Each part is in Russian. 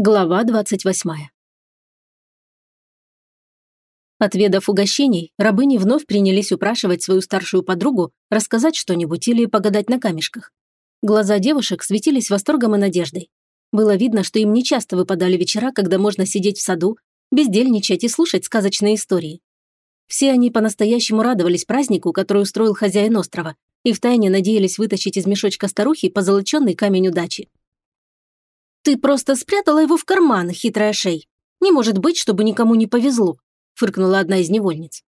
Глава 28. Отведав угощений, рабыни вновь принялись упрашивать свою старшую подругу рассказать что-нибудь или погадать на камешках. Глаза девушек светились восторгом и надеждой. Было видно, что им нечасто выпадали вечера, когда можно сидеть в саду, бездельничать и слушать сказочные истории. Все они по-настоящему радовались празднику, который устроил хозяин острова, и втайне надеялись вытащить из мешочка старухи позолоченный камень удачи. «Ты просто спрятала его в карман, хитрая шей. Не может быть, чтобы никому не повезло», – фыркнула одна из невольниц.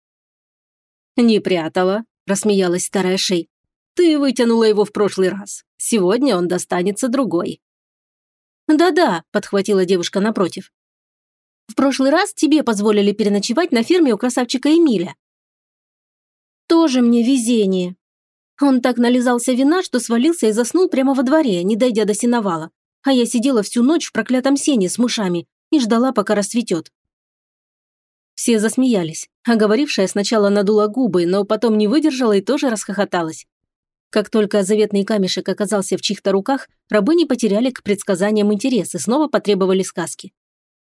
«Не прятала», – рассмеялась старая шей. «Ты вытянула его в прошлый раз. Сегодня он достанется другой». «Да-да», – подхватила девушка напротив. «В прошлый раз тебе позволили переночевать на ферме у красавчика Эмиля». «Тоже мне везение», он так нализался вина, что свалился и заснул прямо во дворе, не дойдя до сеновала а я сидела всю ночь в проклятом сене с мышами и ждала, пока рассветет. Все засмеялись, а говорившая сначала надула губы, но потом не выдержала и тоже расхохоталась. Как только заветный камешек оказался в чьих-то руках, рабы не потеряли к предсказаниям интерес и снова потребовали сказки.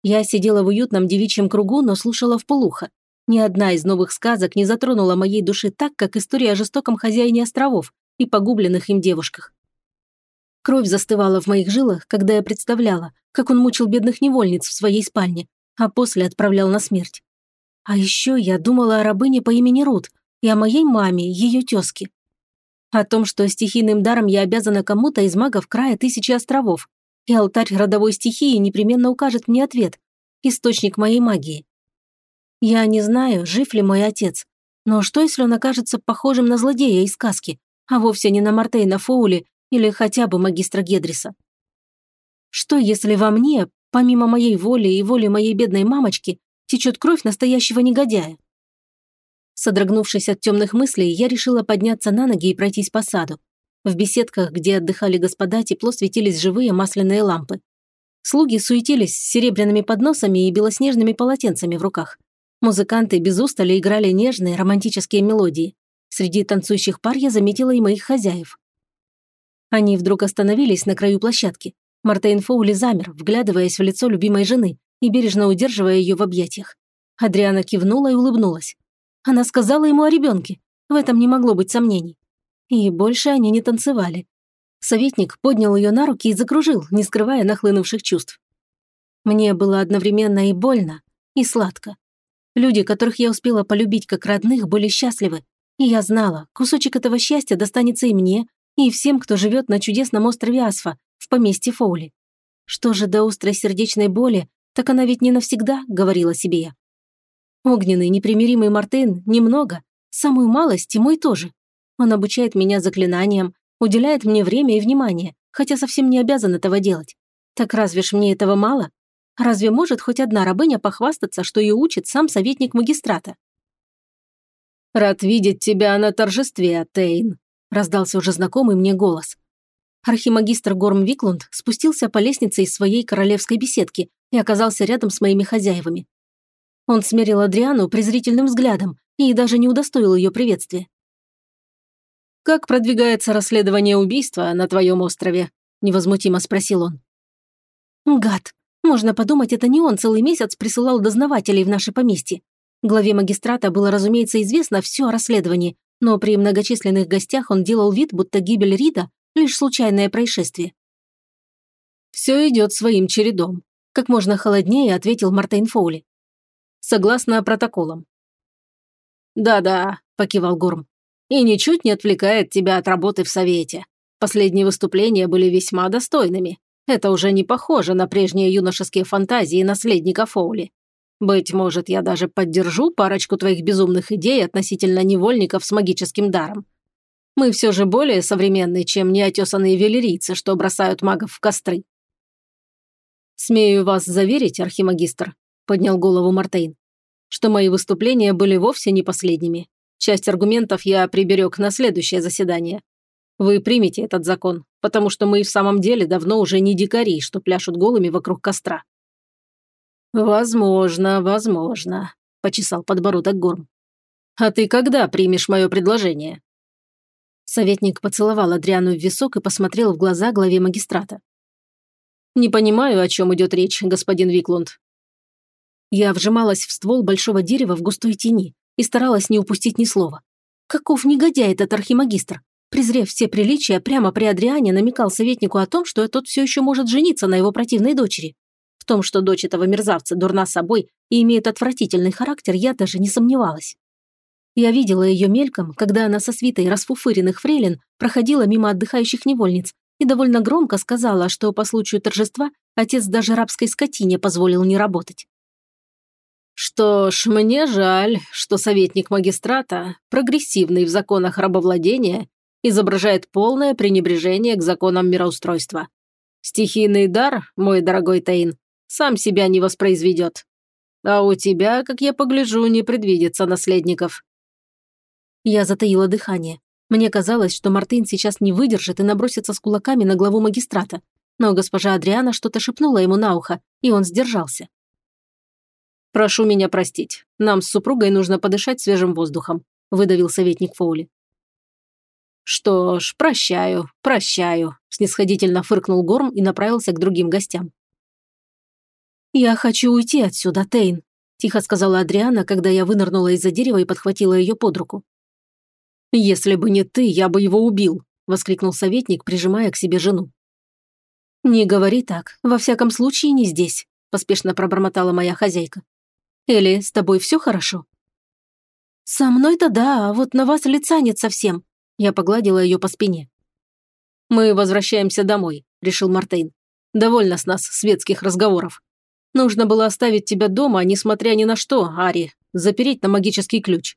Я сидела в уютном девичьем кругу, но слушала вполуха. Ни одна из новых сказок не затронула моей души так, как история о жестоком хозяине островов и погубленных им девушках. Кровь застывала в моих жилах, когда я представляла, как он мучил бедных невольниц в своей спальне, а после отправлял на смерть. А еще я думала о рабыне по имени Рут и о моей маме, ее тезке. О том, что стихийным даром я обязана кому-то из магов края тысячи островов, и алтарь родовой стихии непременно укажет мне ответ, источник моей магии. Я не знаю, жив ли мой отец, но что, если он окажется похожим на злодея из сказки, а вовсе не на Мартейна Фоули или хотя бы магистра Гедриса. Что, если во мне, помимо моей воли и воли моей бедной мамочки, течет кровь настоящего негодяя? Содрогнувшись от темных мыслей, я решила подняться на ноги и пройтись по саду. В беседках, где отдыхали господа, тепло светились живые масляные лампы. Слуги суетились с серебряными подносами и белоснежными полотенцами в руках. Музыканты без устали играли нежные романтические мелодии. Среди танцующих пар я заметила и моих хозяев. Они вдруг остановились на краю площадки. Мартейн Фоули замер, вглядываясь в лицо любимой жены и бережно удерживая ее в объятиях. Адриана кивнула и улыбнулась. Она сказала ему о ребенке. В этом не могло быть сомнений. И больше они не танцевали. Советник поднял ее на руки и закружил, не скрывая нахлынувших чувств. Мне было одновременно и больно, и сладко. Люди, которых я успела полюбить как родных, были счастливы. И я знала, кусочек этого счастья достанется и мне, и всем, кто живет на чудесном острове Асфа, в поместье Фоули. Что же до острой сердечной боли, так она ведь не навсегда, говорила себе я. Огненный, непримиримый Мартын немного, самую малость и мой тоже. Он обучает меня заклинаниям, уделяет мне время и внимание, хотя совсем не обязан этого делать. Так разве ж мне этого мало? Разве может хоть одна рабыня похвастаться, что ее учит сам советник магистрата? «Рад видеть тебя на торжестве, Тейн», раздался уже знакомый мне голос. Архимагистр Горм Виклунд спустился по лестнице из своей королевской беседки и оказался рядом с моими хозяевами. Он смерил Адриану презрительным взглядом и даже не удостоил ее приветствия. «Как продвигается расследование убийства на твоем острове?» – невозмутимо спросил он. «Гад! Можно подумать, это не он целый месяц присылал дознавателей в наше поместье. Главе магистрата было, разумеется, известно все о расследовании, но при многочисленных гостях он делал вид, будто гибель Рида – лишь случайное происшествие. «Все идет своим чередом», – как можно холоднее ответил Мартейн Фоули. «Согласно протоколам». «Да-да», – покивал Горм. «И ничуть не отвлекает тебя от работы в Совете. Последние выступления были весьма достойными. Это уже не похоже на прежние юношеские фантазии наследника Фоули. Быть может, я даже поддержу парочку твоих безумных идей относительно невольников с магическим даром. Мы все же более современные, чем неотесанные велерийцы, что бросают магов в костры. «Смею вас заверить, архимагистр», – поднял голову Мартейн, «что мои выступления были вовсе не последними. Часть аргументов я приберег на следующее заседание. Вы примете этот закон, потому что мы в самом деле давно уже не дикари, что пляшут голыми вокруг костра. «Возможно, возможно», – почесал подбородок Горм. «А ты когда примешь мое предложение?» Советник поцеловал Адриану в висок и посмотрел в глаза главе магистрата. «Не понимаю, о чем идет речь, господин Виклунд». Я вжималась в ствол большого дерева в густой тени и старалась не упустить ни слова. Каков негодяй этот архимагистр! Презрев все приличия, прямо при Адриане намекал советнику о том, что тот все еще может жениться на его противной дочери. Том, что дочь этого мерзавца дурна собой и имеет отвратительный характер, я даже не сомневалась. Я видела ее мельком, когда она со свитой расфуфыренных фрейлин проходила мимо отдыхающих невольниц и довольно громко сказала, что по случаю торжества отец даже рабской скотине позволил не работать. Что ж, мне жаль, что советник магистрата, прогрессивный в законах рабовладения, изображает полное пренебрежение к законам мироустройства. Стихийный дар, мой дорогой Таин, сам себя не воспроизведет. А у тебя, как я погляжу, не предвидится наследников. Я затаила дыхание. Мне казалось, что Мартын сейчас не выдержит и набросится с кулаками на главу магистрата. Но госпожа Адриана что-то шепнула ему на ухо, и он сдержался. «Прошу меня простить. Нам с супругой нужно подышать свежим воздухом», – выдавил советник Фоули. «Что ж, прощаю, прощаю», – снисходительно фыркнул Горм и направился к другим гостям. «Я хочу уйти отсюда, Тейн», – тихо сказала Адриана, когда я вынырнула из-за дерева и подхватила ее под руку. «Если бы не ты, я бы его убил», – воскликнул советник, прижимая к себе жену. «Не говори так. Во всяком случае, не здесь», – поспешно пробормотала моя хозяйка. Элли, с тобой все хорошо?» «Со мной-то да, а вот на вас лица нет совсем». Я погладила ее по спине. «Мы возвращаемся домой», – решил Мартейн. «Довольно с нас светских разговоров. Нужно было оставить тебя дома, несмотря ни на что, Ари, запереть на магический ключ».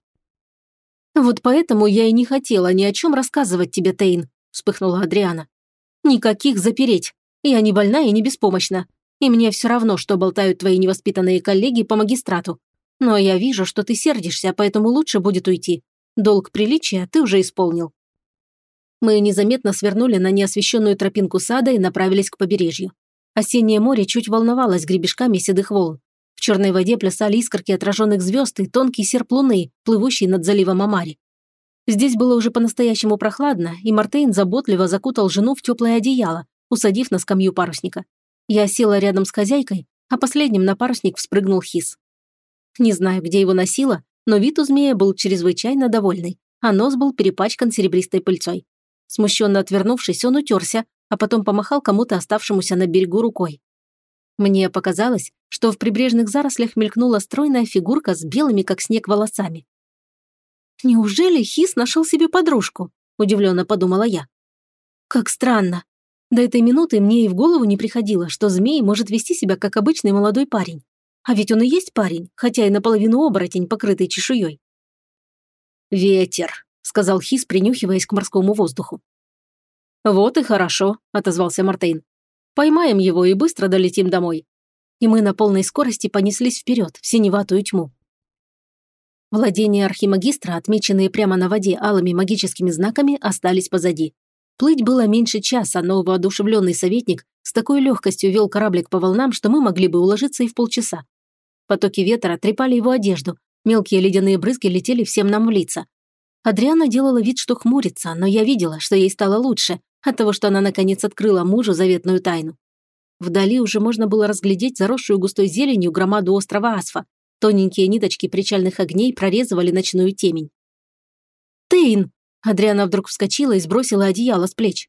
«Вот поэтому я и не хотела ни о чем рассказывать тебе, Тейн», – вспыхнула Адриана. «Никаких запереть. Я не больна и не беспомощна. И мне все равно, что болтают твои невоспитанные коллеги по магистрату. Но я вижу, что ты сердишься, поэтому лучше будет уйти. Долг приличия ты уже исполнил». Мы незаметно свернули на неосвещенную тропинку сада и направились к побережью. Осеннее море чуть волновалось гребешками седых волн. В черной воде плясали искорки отраженных звезд и тонкий серп луны, плывущий над заливом Амари. Здесь было уже по-настоящему прохладно, и Мартейн заботливо закутал жену в теплое одеяло, усадив на скамью парусника. Я села рядом с хозяйкой, а последним на парусник вспрыгнул Хис. Не знаю, где его носила, но вид у змея был чрезвычайно довольный, а нос был перепачкан серебристой пыльцой. Смущенно отвернувшись, он утерся, а потом помахал кому-то оставшемуся на берегу рукой. Мне показалось, что в прибрежных зарослях мелькнула стройная фигурка с белыми, как снег, волосами. «Неужели Хис нашел себе подружку?» – удивленно подумала я. «Как странно. До этой минуты мне и в голову не приходило, что змей может вести себя как обычный молодой парень. А ведь он и есть парень, хотя и наполовину оборотень, покрытый чешуей. «Ветер», — сказал Хис, принюхиваясь к морскому воздуху. «Вот и хорошо», — отозвался Мартейн. «Поймаем его и быстро долетим домой». И мы на полной скорости понеслись вперед, в синеватую тьму. Владения архимагистра, отмеченные прямо на воде алыми магическими знаками, остались позади. Плыть было меньше часа, но воодушевленный советник с такой легкостью вел кораблик по волнам, что мы могли бы уложиться и в полчаса. Потоки ветра трепали его одежду, мелкие ледяные брызги летели всем нам в лица. Адриана делала вид, что хмурится, но я видела, что ей стало лучше от того, что она наконец открыла мужу заветную тайну. Вдали уже можно было разглядеть заросшую густой зеленью громаду острова Асфа. Тоненькие ниточки причальных огней прорезывали ночную темень. «Тейн!» Адриана вдруг вскочила и сбросила одеяло с плеч.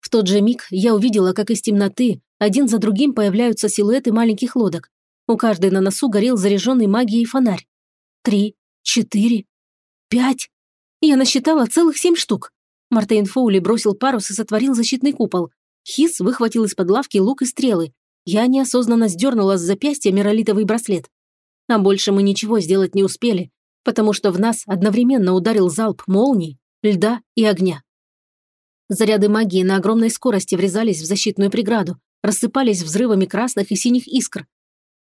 В тот же миг я увидела, как из темноты один за другим появляются силуэты маленьких лодок. У каждой на носу горел заряженный магией фонарь. Три, четыре, пять. Я насчитала целых семь штук. Мартейн Фоули бросил парус и сотворил защитный купол. Хис выхватил из-под лавки лук и стрелы. Я неосознанно сдернула с запястья миролитовый браслет. А больше мы ничего сделать не успели, потому что в нас одновременно ударил залп молний, льда и огня. Заряды магии на огромной скорости врезались в защитную преграду, рассыпались взрывами красных и синих искр,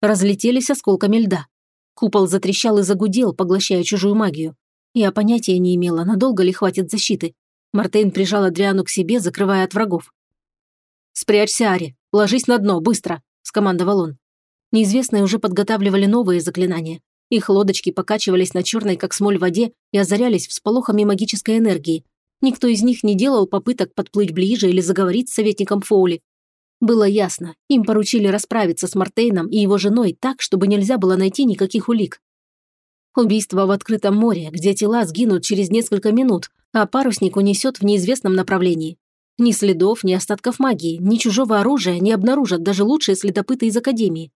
разлетелись осколками льда. Купол затрещал и загудел, поглощая чужую магию. Я понятия не имела, надолго ли хватит защиты. Мартейн прижал Адриану к себе, закрывая от врагов. «Спрячься, Ари! Ложись на дно, быстро!» – скомандовал он. Неизвестные уже подготавливали новые заклинания. Их лодочки покачивались на черной, как смоль, воде и озарялись всполохами магической энергии. Никто из них не делал попыток подплыть ближе или заговорить с советником Фоули. Было ясно, им поручили расправиться с Мартейном и его женой так, чтобы нельзя было найти никаких улик. Убийство в открытом море, где тела сгинут через несколько минут, а парусник унесет в неизвестном направлении. Ни следов, ни остатков магии, ни чужого оружия не обнаружат даже лучшие следопыты из Академии.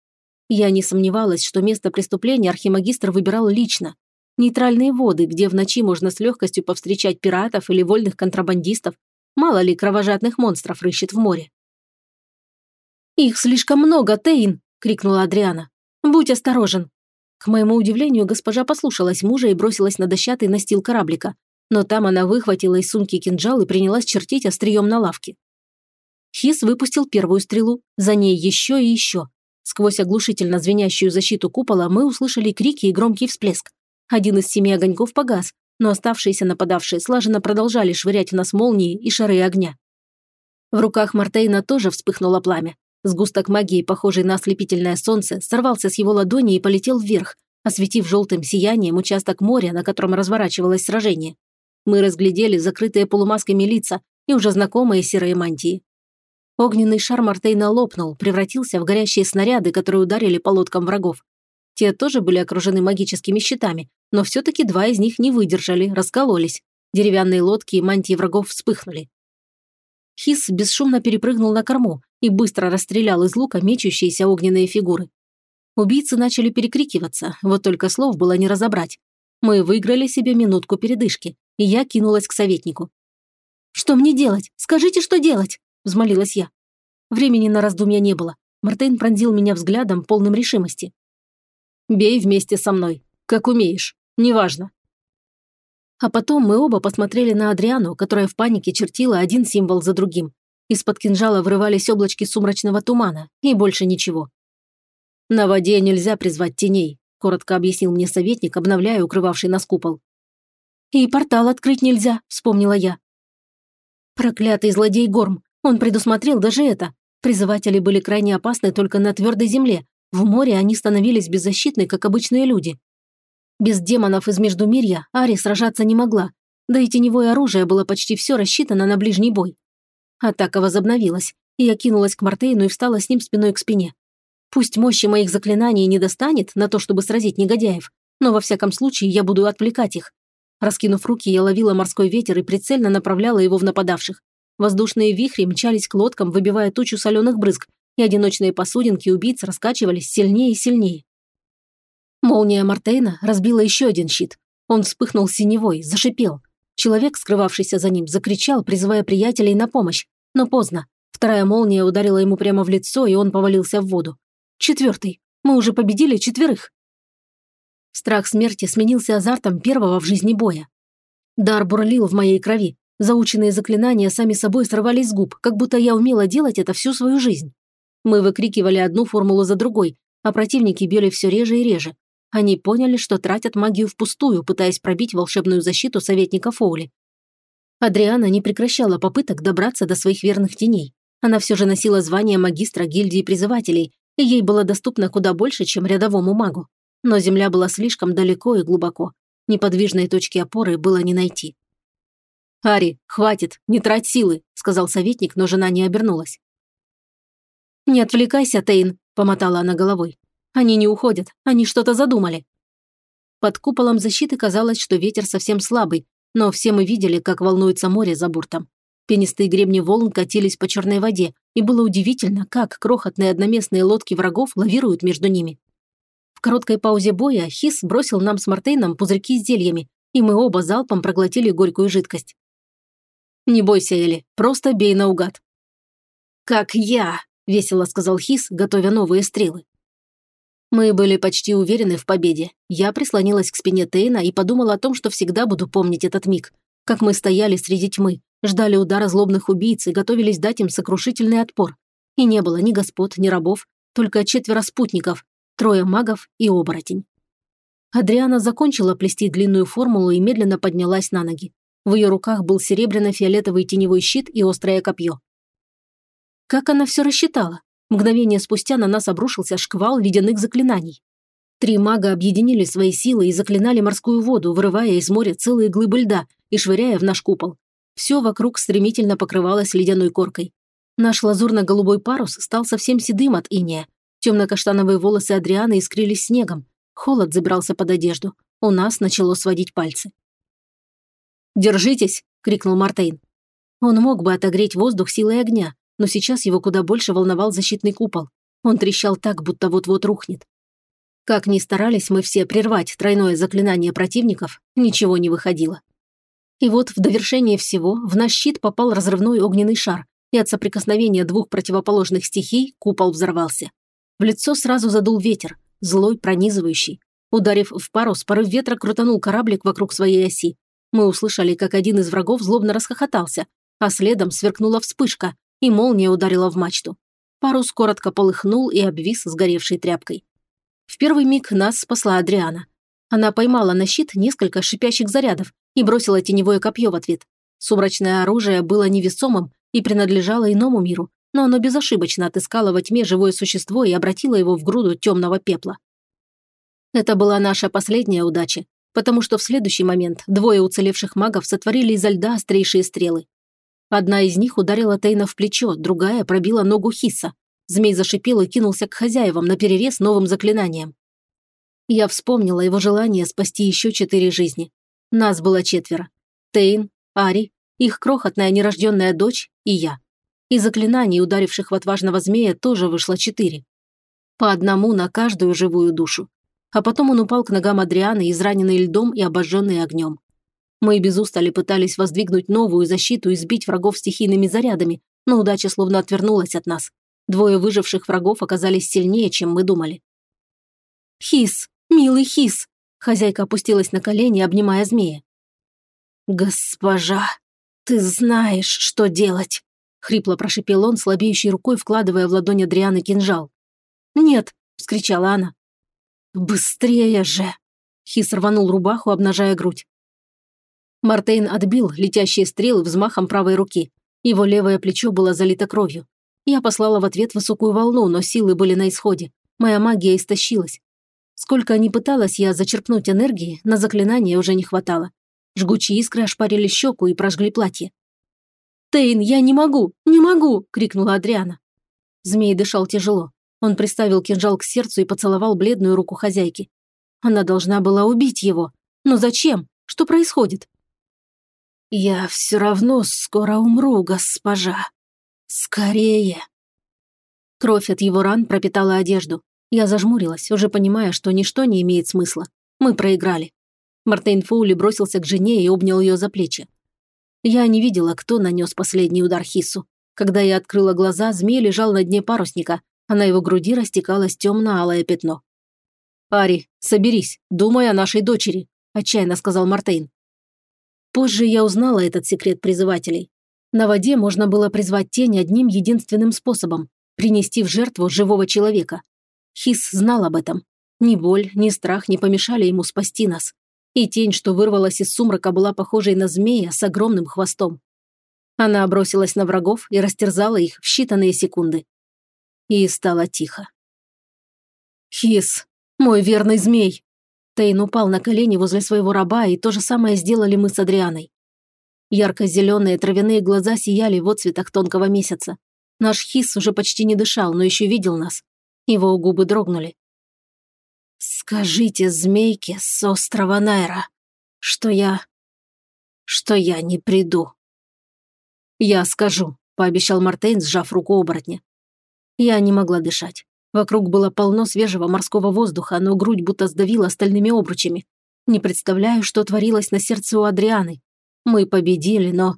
Я не сомневалась, что место преступления архимагистр выбирал лично. Нейтральные воды, где в ночи можно с легкостью повстречать пиратов или вольных контрабандистов, мало ли кровожадных монстров рыщет в море. «Их слишком много, Тейн!» – крикнула Адриана. «Будь осторожен!» К моему удивлению, госпожа послушалась мужа и бросилась на дощатый настил кораблика. Но там она выхватила из сумки кинжал и принялась чертить острием на лавке. Хис выпустил первую стрелу, за ней еще и еще. Сквозь оглушительно звенящую защиту купола мы услышали крики и громкий всплеск. Один из семи огоньков погас, но оставшиеся нападавшие слаженно продолжали швырять в нас молнии и шары огня. В руках Мартейна тоже вспыхнуло пламя. Сгусток магии, похожий на ослепительное солнце, сорвался с его ладони и полетел вверх, осветив желтым сиянием участок моря, на котором разворачивалось сражение. Мы разглядели закрытые полумасками лица и уже знакомые серые мантии. Огненный шар Мартейна лопнул, превратился в горящие снаряды, которые ударили по лодкам врагов. Те тоже были окружены магическими щитами, но все-таки два из них не выдержали, раскололись. Деревянные лодки и мантии врагов вспыхнули. Хис бесшумно перепрыгнул на корму и быстро расстрелял из лука мечущиеся огненные фигуры. Убийцы начали перекрикиваться, вот только слов было не разобрать. Мы выиграли себе минутку передышки, и я кинулась к советнику. «Что мне делать? Скажите, что делать?» – взмолилась я. Времени на раздумья не было. Мартейн пронзил меня взглядом, полным решимости. «Бей вместе со мной, как умеешь, неважно. А потом мы оба посмотрели на Адриану, которая в панике чертила один символ за другим. Из-под кинжала врывались облачки сумрачного тумана, и больше ничего. «На воде нельзя призвать теней», – коротко объяснил мне советник, обновляя укрывавший нас купол. «И портал открыть нельзя», – вспомнила я. Проклятый злодей Горм, он предусмотрел даже это. Призыватели были крайне опасны только на твердой земле. В море они становились беззащитны, как обычные люди. Без демонов из Междумирья Ари сражаться не могла, да и теневое оружие было почти все рассчитано на ближний бой. Атака возобновилась, и я кинулась к Мартейну и встала с ним спиной к спине. Пусть мощи моих заклинаний не достанет на то, чтобы сразить негодяев, но во всяком случае я буду отвлекать их. Раскинув руки, я ловила морской ветер и прицельно направляла его в нападавших. Воздушные вихри мчались к лодкам, выбивая тучу соленых брызг, и одиночные посудинки убийц раскачивались сильнее и сильнее. Молния Мартейна разбила еще один щит. Он вспыхнул синевой, зашипел. Человек, скрывавшийся за ним, закричал, призывая приятелей на помощь. Но поздно. Вторая молния ударила ему прямо в лицо, и он повалился в воду. Четвертый. Мы уже победили четверых. Страх смерти сменился азартом первого в жизни боя. Дар бурлил в моей крови. Заученные заклинания сами собой срывались с губ, как будто я умела делать это всю свою жизнь. Мы выкрикивали одну формулу за другой, а противники били все реже и реже. Они поняли, что тратят магию впустую, пытаясь пробить волшебную защиту советника Фоули. Адриана не прекращала попыток добраться до своих верных теней. Она все же носила звание магистра гильдии призывателей, и ей было доступно куда больше, чем рядовому магу. Но земля была слишком далеко и глубоко. Неподвижной точки опоры было не найти. «Ари, хватит, не трать силы», – сказал советник, но жена не обернулась. «Не отвлекайся, Тейн», – помотала она головой. Они не уходят, они что-то задумали. Под куполом защиты казалось, что ветер совсем слабый, но все мы видели, как волнуется море за бортом. Пенистые гребни волн катились по черной воде, и было удивительно, как крохотные одноместные лодки врагов лавируют между ними. В короткой паузе боя Хис бросил нам с Мартейном пузырьки с зельями, и мы оба залпом проглотили горькую жидкость. «Не бойся, Эли, просто бей наугад». «Как я!» – весело сказал Хис, готовя новые стрелы. Мы были почти уверены в победе. Я прислонилась к спине Тейна и подумала о том, что всегда буду помнить этот миг. Как мы стояли среди тьмы, ждали удара злобных убийц и готовились дать им сокрушительный отпор. И не было ни господ, ни рабов, только четверо спутников, трое магов и оборотень. Адриана закончила плести длинную формулу и медленно поднялась на ноги. В ее руках был серебряно-фиолетовый теневой щит и острое копье. Как она все рассчитала? Мгновение спустя на нас обрушился шквал ледяных заклинаний. Три мага объединили свои силы и заклинали морскую воду, вырывая из моря целые глыбы льда и швыряя в наш купол. Все вокруг стремительно покрывалось ледяной коркой. Наш лазурно-голубой парус стал совсем седым от иния. Темно-каштановые волосы Адрианы искрились снегом. Холод забирался под одежду. У нас начало сводить пальцы. «Держитесь!» – крикнул Мартейн. Он мог бы отогреть воздух силой огня, но сейчас его куда больше волновал защитный купол. Он трещал так, будто вот-вот рухнет. Как ни старались мы все прервать тройное заклинание противников, ничего не выходило. И вот в довершение всего в наш щит попал разрывной огненный шар, и от соприкосновения двух противоположных стихий купол взорвался. В лицо сразу задул ветер, злой, пронизывающий. Ударив в парус, порыв ветра крутанул кораблик вокруг своей оси. Мы услышали, как один из врагов злобно расхохотался, а следом сверкнула вспышка, и молния ударила в мачту. Парус коротко полыхнул и обвис сгоревшей тряпкой. В первый миг нас спасла Адриана. Она поймала на щит несколько шипящих зарядов и бросила теневое копье в ответ. Сумрачное оружие было невесомым и принадлежало иному миру, но оно безошибочно отыскало во тьме живое существо и обратило его в груду темного пепла. Это была наша последняя удача, потому что в следующий момент двое уцелевших магов сотворили изо льда острейшие стрелы. Одна из них ударила Тейна в плечо, другая пробила ногу Хисса. Змей зашипел и кинулся к хозяевам на перерез новым заклинанием. Я вспомнила его желание спасти еще четыре жизни. Нас было четверо. Тейн, Ари, их крохотная нерожденная дочь и я. И заклинаний, ударивших в отважного змея, тоже вышло четыре. По одному на каждую живую душу. А потом он упал к ногам Адрианы, израненный льдом и обожженный огнем. Мы без устали пытались воздвигнуть новую защиту и сбить врагов стихийными зарядами, но удача словно отвернулась от нас. Двое выживших врагов оказались сильнее, чем мы думали. «Хис! Милый Хис!» Хозяйка опустилась на колени, обнимая змея. «Госпожа, ты знаешь, что делать!» Хрипло прошипел он, слабеющей рукой, вкладывая в ладонь Адрианы кинжал. «Нет!» – вскричала она. «Быстрее же!» Хис рванул рубаху, обнажая грудь. Мартейн отбил летящие стрелы взмахом правой руки. Его левое плечо было залито кровью. Я послала в ответ высокую волну, но силы были на исходе. Моя магия истощилась. Сколько ни пыталась я зачерпнуть энергии, на заклинание уже не хватало. Жгучие искры ошпарили щеку и прожгли платье. «Тейн, я не могу! Не могу!» – крикнула Адриана. Змей дышал тяжело. Он приставил кинжал к сердцу и поцеловал бледную руку хозяйки. Она должна была убить его. Но зачем? Что происходит? «Я все равно скоро умру, госпожа. Скорее!» Кровь от его ран пропитала одежду. Я зажмурилась, уже понимая, что ничто не имеет смысла. Мы проиграли. Мартейн Фоули бросился к жене и обнял ее за плечи. Я не видела, кто нанес последний удар Хису. Когда я открыла глаза, змей лежал на дне парусника, а на его груди растекалось темно-алое пятно. «Ари, соберись, думай о нашей дочери», – отчаянно сказал Мартейн. Позже я узнала этот секрет призывателей. На воде можно было призвать тень одним единственным способом – принести в жертву живого человека. Хис знал об этом. Ни боль, ни страх не помешали ему спасти нас. И тень, что вырвалась из сумрака, была похожей на змея с огромным хвостом. Она бросилась на врагов и растерзала их в считанные секунды. И стало тихо. «Хис, мой верный змей!» Тейн упал на колени возле своего раба, и то же самое сделали мы с Адрианой. Ярко-зеленые травяные глаза сияли в отцветах тонкого месяца. Наш Хис уже почти не дышал, но еще видел нас. Его губы дрогнули. «Скажите змейке с острова Найра, что я... что я не приду». «Я скажу», – пообещал Мартейн, сжав руку оборотня. Я не могла дышать. Вокруг было полно свежего морского воздуха, но грудь будто сдавила стальными обручами. Не представляю, что творилось на сердце у Адрианы. Мы победили, но...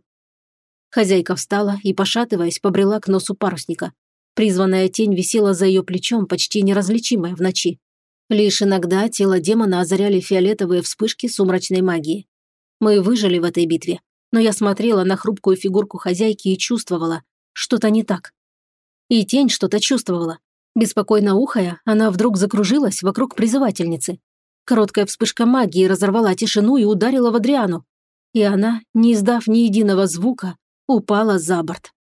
Хозяйка встала и, пошатываясь, побрела к носу парусника. Призванная тень висела за ее плечом, почти неразличимая в ночи. Лишь иногда тело демона озаряли фиолетовые вспышки сумрачной магии. Мы выжили в этой битве, но я смотрела на хрупкую фигурку хозяйки и чувствовала, что-то не так. И тень что-то чувствовала. Беспокойно ухая, она вдруг закружилась вокруг призывательницы. Короткая вспышка магии разорвала тишину и ударила в Адриану. И она, не издав ни единого звука, упала за борт.